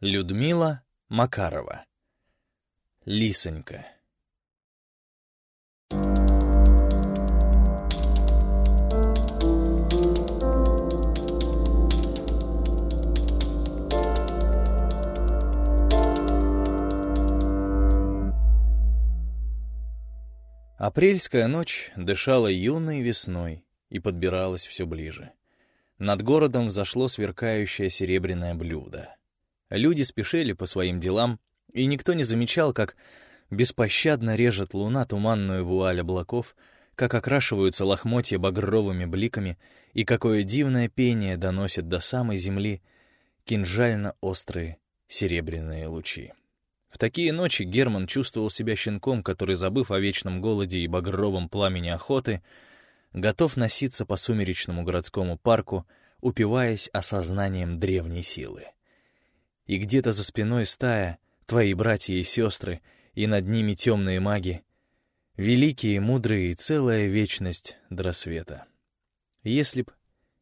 Людмила Макарова. Лисонька. Апрельская ночь дышала юной весной и подбиралась все ближе. Над городом взошло сверкающее серебряное блюдо. Люди спешили по своим делам, и никто не замечал, как беспощадно режет луна туманную вуаль облаков, как окрашиваются лохмотья багровыми бликами и какое дивное пение доносит до самой земли кинжально-острые серебряные лучи. В такие ночи Герман чувствовал себя щенком, который, забыв о вечном голоде и багровом пламени охоты, готов носиться по сумеречному городскому парку, упиваясь осознанием древней силы. И где-то за спиной стая, твои братья и сестры, и над ними темные маги, великие, мудрые и целая вечность до рассвета. Если б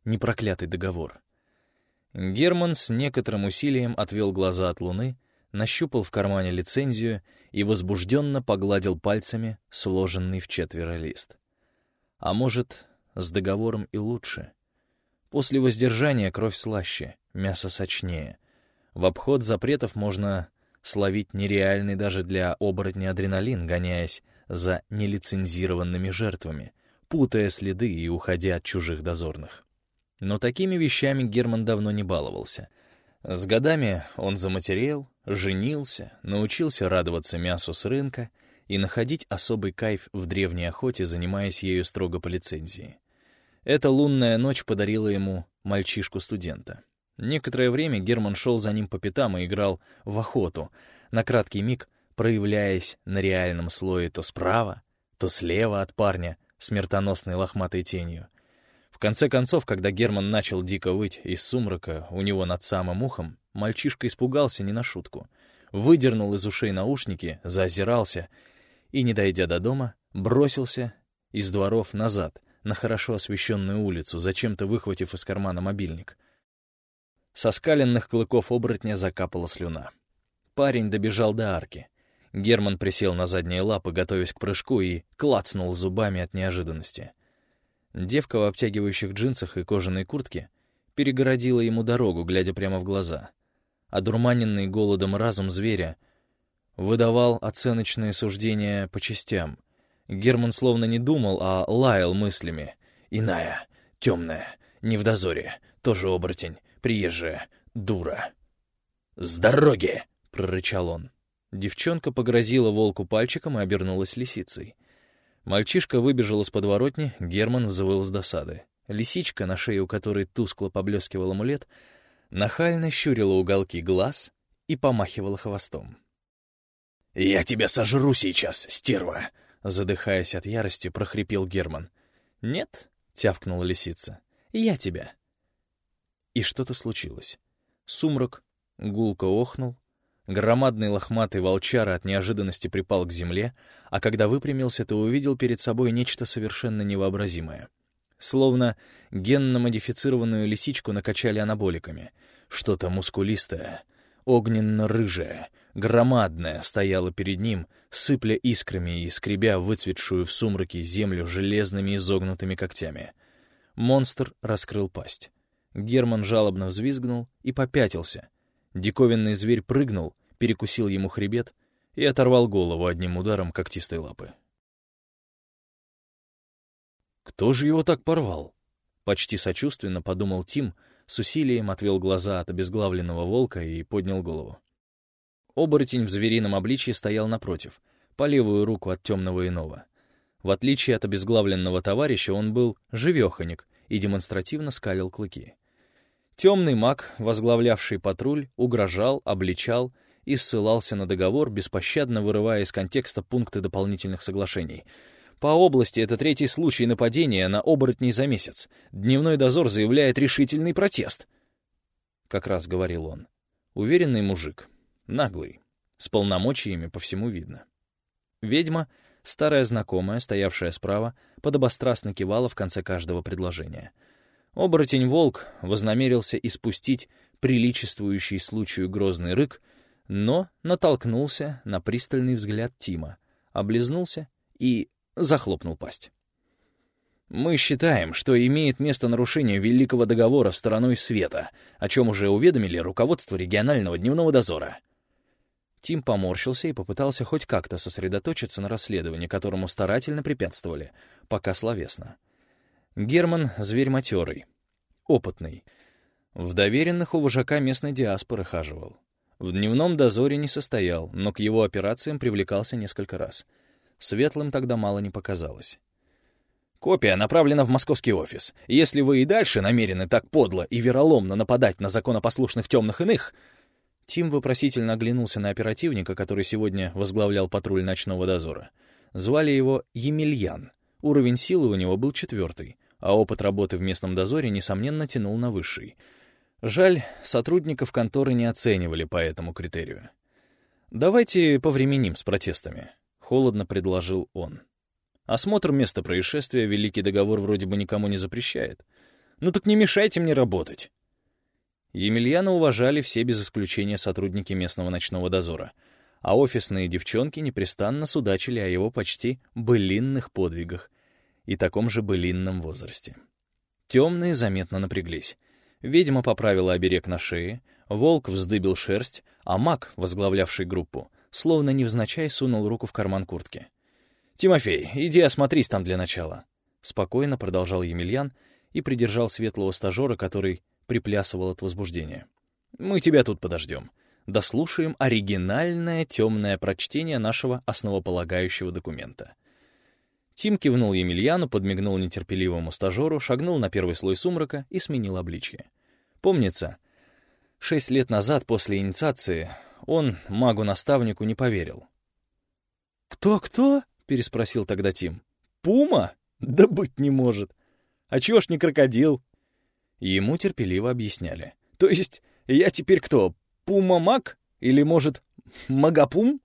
не проклятый договор. Герман с некоторым усилием отвел глаза от луны, нащупал в кармане лицензию и возбужденно погладил пальцами сложенный в четверо лист. А может, с договором и лучше. После воздержания кровь слаще, мясо сочнее. В обход запретов можно словить нереальный даже для оборотня адреналин, гоняясь за нелицензированными жертвами, путая следы и уходя от чужих дозорных. Но такими вещами Герман давно не баловался — с годами он заматерел, женился, научился радоваться мясу с рынка и находить особый кайф в древней охоте, занимаясь ею строго по лицензии. Эта лунная ночь подарила ему мальчишку-студента. Некоторое время Герман шел за ним по пятам и играл в охоту, на краткий миг проявляясь на реальном слое то справа, то слева от парня, смертоносной лохматой тенью. В конце концов, когда Герман начал дико выть из сумрака у него над самым ухом, мальчишка испугался не на шутку. Выдернул из ушей наушники, заозирался и, не дойдя до дома, бросился из дворов назад, на хорошо освещенную улицу, зачем-то выхватив из кармана мобильник. Со скаленных клыков оборотня закапала слюна. Парень добежал до арки. Герман присел на задние лапы, готовясь к прыжку, и клацнул зубами от неожиданности — Девка в обтягивающих джинсах и кожаной куртке перегородила ему дорогу, глядя прямо в глаза. Одурманенный голодом разум зверя выдавал оценочные суждения по частям. Герман словно не думал, а лаял мыслями. «Иная, темная, не в дозоре, тоже оборотень, приезжая, дура». «С дороги!» — прорычал он. Девчонка погрозила волку пальчиком и обернулась лисицей. Мальчишка выбежал из подворотни, Герман взвыл с досады. Лисичка, на шее у которой тускло поблескивал амулет, нахально щурила уголки глаз и помахивала хвостом. «Я тебя сожру сейчас, стерва!» Задыхаясь от ярости, прохрипел Герман. «Нет?» — тявкнула лисица. «Я тебя». И что-то случилось. Сумрак гулко охнул, Громадный лохматый волчара от неожиданности припал к земле, а когда выпрямился, то увидел перед собой нечто совершенно невообразимое. Словно генно-модифицированную лисичку накачали анаболиками. Что-то мускулистое, огненно-рыжее, громадное стояло перед ним, сыпля искрами и скребя выцветшую в сумраке землю железными изогнутыми когтями. Монстр раскрыл пасть. Герман жалобно взвизгнул и попятился — Диковинный зверь прыгнул, перекусил ему хребет и оторвал голову одним ударом когтистой лапы. «Кто же его так порвал?» Почти сочувственно подумал Тим, с усилием отвел глаза от обезглавленного волка и поднял голову. Оборотень в зверином обличье стоял напротив, по левую руку от темного иного. В отличие от обезглавленного товарища, он был живеханик и демонстративно скалил клыки. Темный маг, возглавлявший патруль, угрожал, обличал и ссылался на договор, беспощадно вырывая из контекста пункты дополнительных соглашений. По области это третий случай нападения на оборотней за месяц. Дневной дозор заявляет решительный протест. Как раз говорил он. Уверенный мужик. Наглый. С полномочиями по всему видно. Ведьма, старая знакомая, стоявшая справа, подобострастно кивала в конце каждого предложения — Оборотень-волк вознамерился испустить приличествующий случаю грозный рык, но натолкнулся на пристальный взгляд Тима, облизнулся и захлопнул пасть. Мы считаем, что имеет место нарушение Великого договора стороной света, о чем уже уведомили руководство регионального дневного дозора. Тим поморщился и попытался хоть как-то сосредоточиться на расследовании, которому старательно препятствовали, пока словесно. Герман — зверь матерый, опытный. В доверенных у вожака местной диаспоры хаживал. В дневном дозоре не состоял, но к его операциям привлекался несколько раз. Светлым тогда мало не показалось. Копия направлена в московский офис. Если вы и дальше намерены так подло и вероломно нападать на законопослушных темных иных... Тим вопросительно оглянулся на оперативника, который сегодня возглавлял патруль ночного дозора. Звали его Емельян. Уровень силы у него был четвертый, а опыт работы в местном дозоре, несомненно, тянул на высший. Жаль, сотрудников конторы не оценивали по этому критерию. «Давайте повременим с протестами», — холодно предложил он. Осмотр места происшествия Великий договор вроде бы никому не запрещает. Ну так не мешайте мне работать. Емельяна уважали все без исключения сотрудники местного ночного дозора, а офисные девчонки непрестанно судачили о его почти былинных подвигах и таком же былинном возрасте. Темные заметно напряглись. Ведьма поправила оберег на шее, волк вздыбил шерсть, а маг, возглавлявший группу, словно невзначай сунул руку в карман куртки. «Тимофей, иди осмотрись там для начала», — спокойно продолжал Емельян и придержал светлого стажера, который приплясывал от возбуждения. «Мы тебя тут подождем. Дослушаем оригинальное темное прочтение нашего основополагающего документа». Тим кивнул Емельяну, подмигнул нетерпеливому стажеру, шагнул на первый слой сумрака и сменил обличье. Помнится, шесть лет назад после инициации он магу-наставнику не поверил. «Кто-кто?» — переспросил тогда Тим. «Пума? Да быть не может. А чего ж не крокодил?» Ему терпеливо объясняли. «То есть я теперь кто, пума-маг? Или, может, магапум?»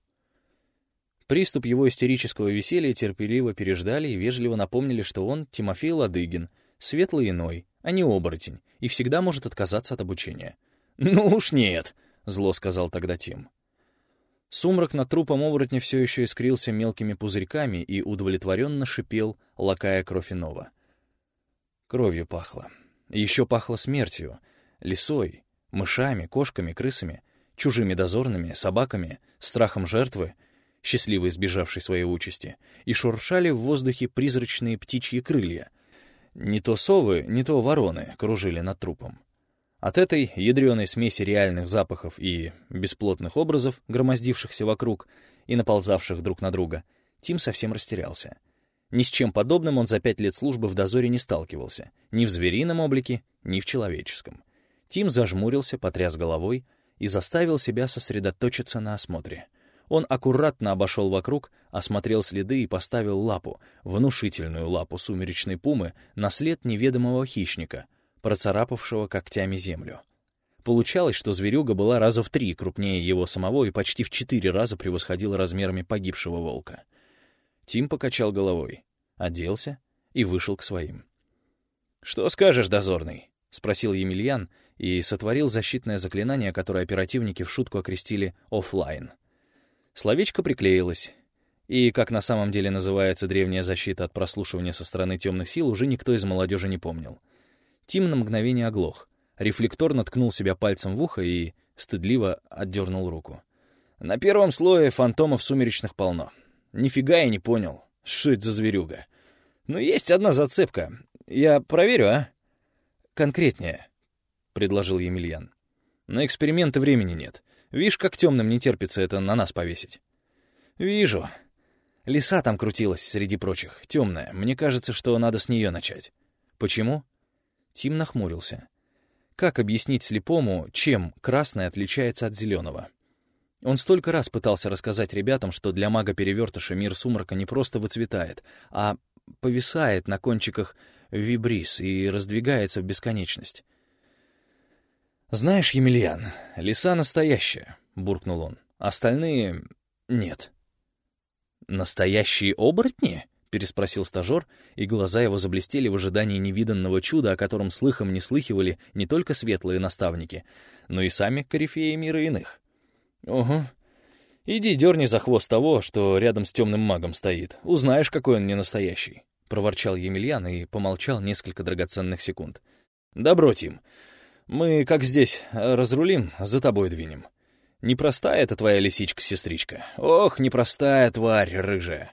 Приступ его истерического веселья терпеливо переждали и вежливо напомнили, что он Тимофей Ладыгин, светлый иной, а не оборотень, и всегда может отказаться от обучения. «Ну уж нет», — зло сказал тогда Тим. Сумрак над трупом оборотня все еще искрился мелкими пузырьками и удовлетворенно шипел, лакая кровь иного. Кровью пахло. Еще пахло смертью, лисой, мышами, кошками, крысами, чужими дозорными, собаками, страхом жертвы, счастливо избежавшей своей участи, и шуршали в воздухе призрачные птичьи крылья. Не то совы, не то вороны кружили над трупом. От этой ядреной смеси реальных запахов и бесплотных образов, громоздившихся вокруг и наползавших друг на друга, Тим совсем растерялся. Ни с чем подобным он за пять лет службы в дозоре не сталкивался, ни в зверином облике, ни в человеческом. Тим зажмурился, потряс головой и заставил себя сосредоточиться на осмотре. Он аккуратно обошел вокруг, осмотрел следы и поставил лапу, внушительную лапу сумеречной пумы, на след неведомого хищника — процарапавшего когтями землю. Получалось, что зверюга была раза в три крупнее его самого и почти в четыре раза превосходила размерами погибшего волка. Тим покачал головой, оделся и вышел к своим. «Что скажешь, дозорный?» — спросил Емельян и сотворил защитное заклинание, которое оперативники в шутку окрестили «оффлайн». Словечко приклеилось, и, как на самом деле называется древняя защита от прослушивания со стороны темных сил, уже никто из молодежи не помнил — Тим на мгновение оглох. Рефлекторно ткнул себя пальцем в ухо и стыдливо отдернул руку. На первом слое фантомов сумеречных полно. Нифига я не понял, что это за зверюга. Но есть одна зацепка. Я проверю, а? Конкретнее, — предложил Емельян. На эксперименты времени нет. Видишь, как темным не терпится это на нас повесить. Вижу. Лиса там крутилась среди прочих, темная. Мне кажется, что надо с нее начать. Почему? Тим нахмурился. Как объяснить слепому, чем красное отличается от зеленого? Он столько раз пытался рассказать ребятам, что для мага-перевертыша мир сумрака не просто выцветает, а повисает на кончиках вибрис и раздвигается в бесконечность. «Знаешь, Емельян, лиса настоящая», — буркнул он. «Остальные — нет». «Настоящие оборотни?» — переспросил стажер, и глаза его заблестели в ожидании невиданного чуда, о котором слыхом не слыхивали не только светлые наставники, но и сами корифеи мира иных. «Угу. Иди дерни за хвост того, что рядом с темным магом стоит. Узнаешь, какой он не настоящий», — проворчал Емельян и помолчал несколько драгоценных секунд. «Добро, Тим. Мы, как здесь, разрулим, за тобой двинем. Непростая эта твоя лисичка-сестричка. Ох, непростая тварь рыжая.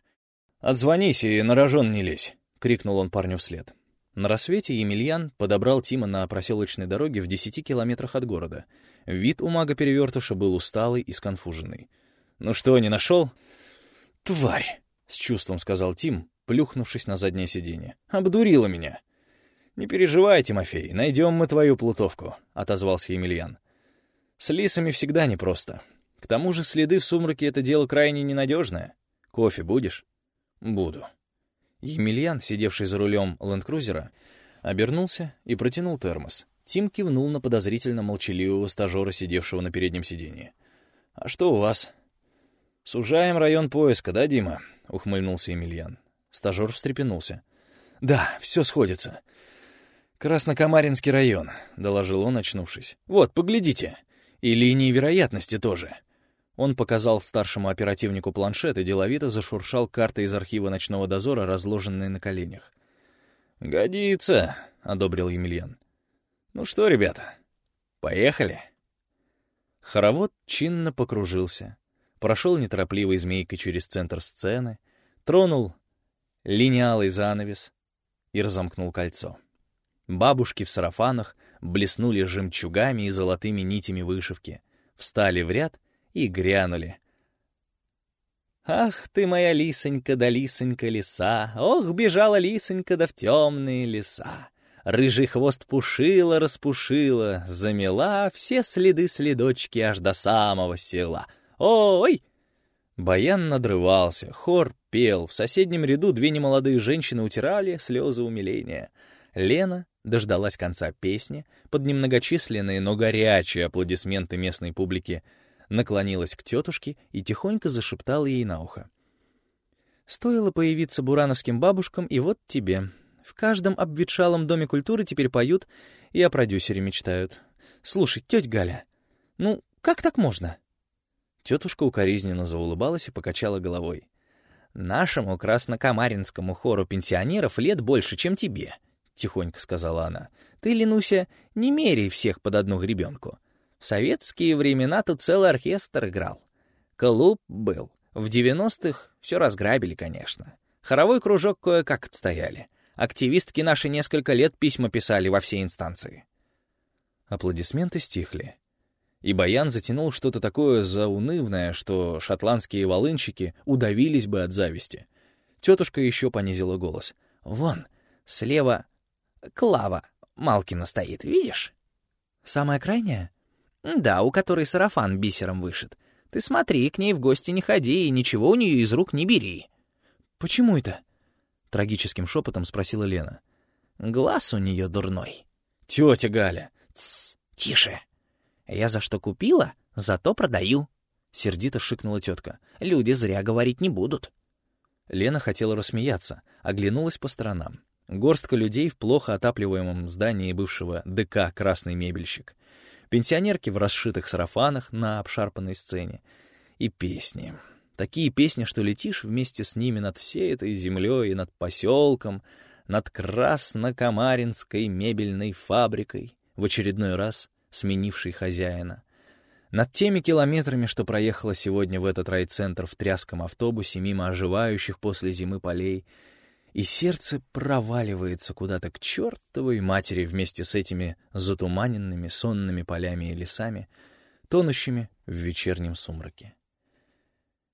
«Отзвонись и на рожон не лезь», — крикнул он парню вслед. На рассвете Емельян подобрал Тима на проселочной дороге в десяти километрах от города. Вид у мага-перевертыша был усталый и сконфуженный. «Ну что, не нашел?» «Тварь!» — с чувством сказал Тим, плюхнувшись на заднее сиденье. «Обдурила меня!» «Не переживай, Тимофей, найдем мы твою плутовку», — отозвался Емельян. «С лисами всегда непросто. К тому же следы в сумраке — это дело крайне ненадежное. Кофе будешь?» «Буду». Емельян, сидевший за рулем ленд-крузера, обернулся и протянул термос. Тим кивнул на подозрительно молчаливого стажера, сидевшего на переднем сиденье. «А что у вас?» «Сужаем район поиска, да, Дима?» — ухмыльнулся Емельян. Стажер встрепенулся. «Да, все сходится. Краснокамаринский район», — доложил он, очнувшись. «Вот, поглядите. И линии вероятности тоже. Он показал старшему оперативнику планшет и деловито зашуршал картой из архива ночного дозора, разложенные на коленях. «Годится», — одобрил Емельян. «Ну что, ребята, поехали?» Хоровод чинно покружился, прошел неторопливой змейкой через центр сцены, тронул линялый занавес и разомкнул кольцо. Бабушки в сарафанах блеснули жемчугами и золотыми нитями вышивки, встали в ряд и грянули. «Ах ты моя лисонька да лисонька лиса, ох, бежала лисонька да в темные леса!» Рыжий хвост пушила, распушила, замела все следы-следочки аж до самого села. Ой! Баян надрывался, хор пел, в соседнем ряду две немолодые женщины утирали слезы умиления. Лена дождалась конца песни, под немногочисленные, но горячие аплодисменты местной публики — наклонилась к тетушке и тихонько зашептала ей на ухо. «Стоило появиться бурановским бабушкам, и вот тебе. В каждом обветшалом доме культуры теперь поют и о продюсере мечтают. Слушай, тетя Галя, ну как так можно?» Тетушка укоризненно заулыбалась и покачала головой. «Нашему краснокамаринскому хору пенсионеров лет больше, чем тебе», — тихонько сказала она. «Ты, Ленуся, не меряй всех под одну гребенку. В советские времена тут целый оркестр играл. Клуб был. В 90-х все разграбили, конечно. Хоровой кружок кое-как отстояли. Активистки наши несколько лет письма писали во все инстанции. Аплодисменты стихли. И Баян затянул что-то такое заунывное, что шотландские волынщики удавились бы от зависти. Тетушка еще понизила голос. «Вон, слева Клава Малкина стоит, видишь?» «Самая крайняя?» «Да, у которой сарафан бисером вышит. Ты смотри, к ней в гости не ходи и ничего у нее из рук не бери». «Почему это?» — трагическим шепотом спросила Лена. «Глаз у нее дурной». «Тетя Галя!» «Тссс, тише. Я за что купила, зато продаю». Сердито шикнула тетка. «Люди зря говорить не будут». Лена хотела рассмеяться, оглянулась по сторонам. Горстка людей в плохо отапливаемом здании бывшего ДК «Красный мебельщик» пенсионерки в расшитых сарафанах на обшарпанной сцене. И песни. Такие песни, что летишь вместе с ними над всей этой землей и над поселком, над Краснокамаринской мебельной фабрикой, в очередной раз сменившей хозяина, над теми километрами, что проехала сегодня в этот райцентр в тряском автобусе мимо оживающих после зимы полей — и сердце проваливается куда-то к чертовой матери вместе с этими затуманенными сонными полями и лесами, тонущими в вечернем сумраке.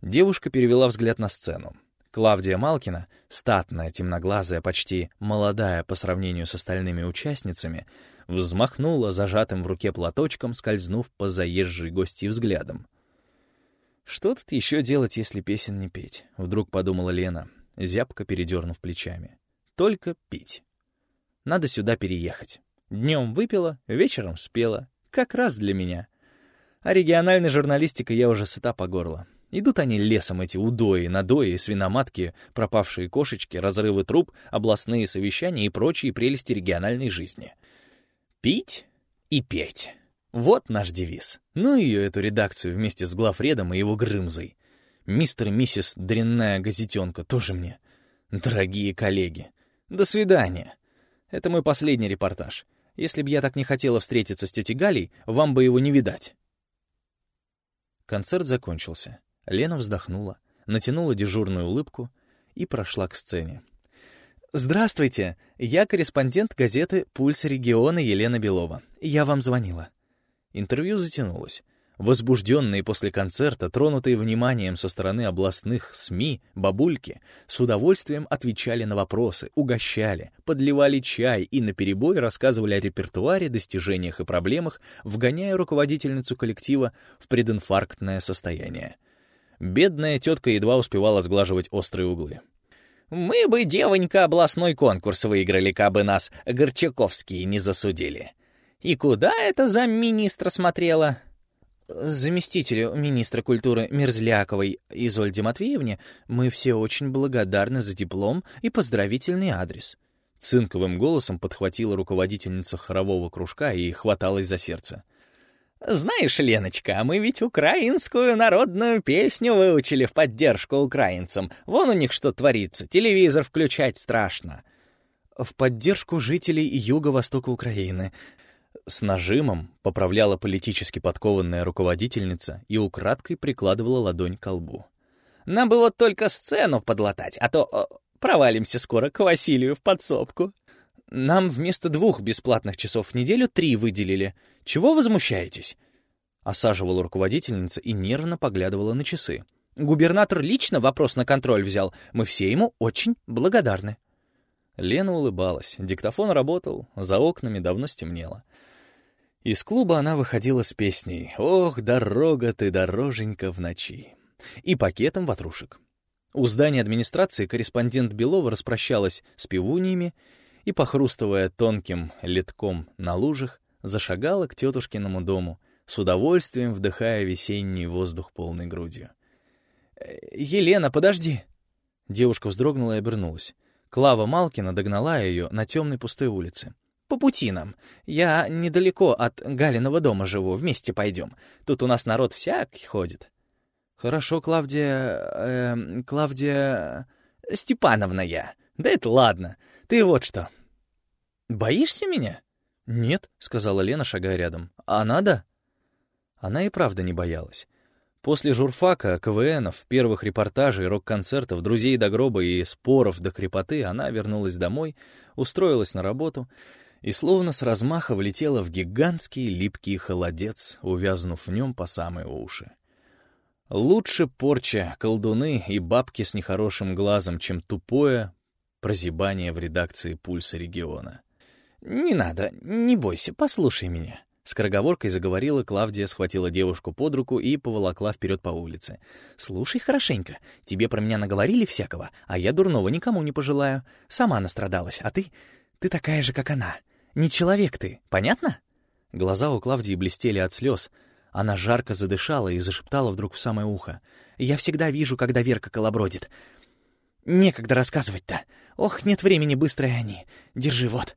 Девушка перевела взгляд на сцену. Клавдия Малкина, статная, темноглазая, почти молодая по сравнению с остальными участницами, взмахнула зажатым в руке платочком, скользнув по заезжей гости взглядом. «Что тут еще делать, если песен не петь?» — вдруг подумала Лена зябко передернув плечами. «Только пить. Надо сюда переехать. Днем выпила, вечером спела. Как раз для меня. А региональной журналистикой я уже сыта по горло. Идут они лесом, эти удои, надои, свиноматки, пропавшие кошечки, разрывы труб, областные совещания и прочие прелести региональной жизни. Пить и петь. Вот наш девиз. Ну ее, эту редакцию, вместе с главредом и его Грымзой. Мистер и миссис Дрянная газетенка тоже мне. Дорогие коллеги, до свидания. Это мой последний репортаж. Если б я так не хотела встретиться с тетей Галей, вам бы его не видать. Концерт закончился. Лена вздохнула, натянула дежурную улыбку и прошла к сцене. «Здравствуйте! Я корреспондент газеты «Пульс региона» Елена Белова. Я вам звонила». Интервью затянулось. Возбужденные после концерта, тронутые вниманием со стороны областных СМИ, бабульки с удовольствием отвечали на вопросы, угощали, подливали чай и наперебой рассказывали о репертуаре, достижениях и проблемах, вгоняя руководительницу коллектива в прединфарктное состояние. Бедная тетка едва успевала сглаживать острые углы. «Мы бы, девонька, областной конкурс выиграли, кабы нас Горчаковские не засудили. И куда это замминистра смотрела? Заместителю министра культуры Мерзляковой Изольде Матвеевне мы все очень благодарны за диплом и поздравительный адрес. Цинковым голосом подхватила руководительница хорового кружка и хваталась за сердце. «Знаешь, Леночка, мы ведь украинскую народную песню выучили в поддержку украинцам. Вон у них что творится, телевизор включать страшно». «В поддержку жителей юго-востока Украины», с нажимом поправляла политически подкованная руководительница и украдкой прикладывала ладонь к лбу. «Нам бы вот только сцену подлатать, а то о, провалимся скоро к Василию в подсобку». «Нам вместо двух бесплатных часов в неделю три выделили. Чего возмущаетесь?» Осаживала руководительница и нервно поглядывала на часы. «Губернатор лично вопрос на контроль взял. Мы все ему очень благодарны». Лена улыбалась. Диктофон работал, за окнами давно стемнело. Из клуба она выходила с песней «Ох, дорога ты, дороженька в ночи» и пакетом ватрушек. У здания администрации корреспондент Белова распрощалась с пивуньями и, похрустывая тонким литком на лужах, зашагала к тетушкиному дому, с удовольствием вдыхая весенний воздух полной грудью. «Э, «Елена, подожди!» Девушка вздрогнула и обернулась. Клава Малкина догнала ее на темной пустой улице. По пути нам. Я недалеко от Галиного дома живу, вместе пойдем. Тут у нас народ всякий ходит». «Хорошо, Клавдия... Э, Клавдия... Степановна я. Да это ладно. Ты вот что. Боишься меня?» «Нет», — сказала Лена, шагая рядом. «А надо?» Она и правда не боялась. После журфака, КВНов, первых репортажей, рок-концертов, друзей до гроба и споров до крепоты она вернулась домой, устроилась на работу — и словно с размаха влетела в гигантский липкий холодец, увязнув в нем по самые уши. Лучше порча, колдуны и бабки с нехорошим глазом, чем тупое прозябание в редакции «Пульса региона». «Не надо, не бойся, послушай меня». Скороговоркой заговорила, Клавдия схватила девушку под руку и поволокла вперед по улице. «Слушай хорошенько, тебе про меня наговорили всякого, а я дурного никому не пожелаю. Сама настрадалась, а ты... ты такая же, как она. Не человек ты, понятно?» Глаза у Клавдии блестели от слез. Она жарко задышала и зашептала вдруг в самое ухо. «Я всегда вижу, когда Верка колобродит. Некогда рассказывать-то. Ох, нет времени, быстрые они. Держи, вот».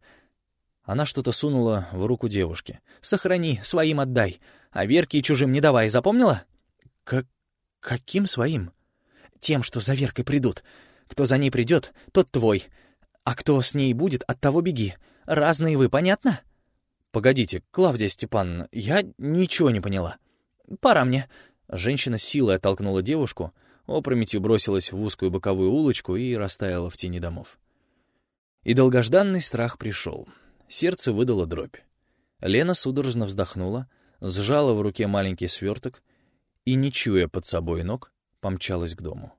Она что-то сунула в руку девушки. «Сохрани, своим отдай. А Верке и чужим не давай, запомнила?» «Как... каким своим?» «Тем, что за Веркой придут. Кто за ней придет, тот твой. А кто с ней будет, от того беги. Разные вы, понятно?» «Погодите, Клавдия Степановна, я ничего не поняла». «Пора мне». Женщина силой оттолкнула девушку, опрометью бросилась в узкую боковую улочку и растаяла в тени домов. И долгожданный страх пришел. Сердце выдало дробь. Лена судорожно вздохнула, сжала в руке маленький сверток и, не чуя под собой ног, помчалась к дому.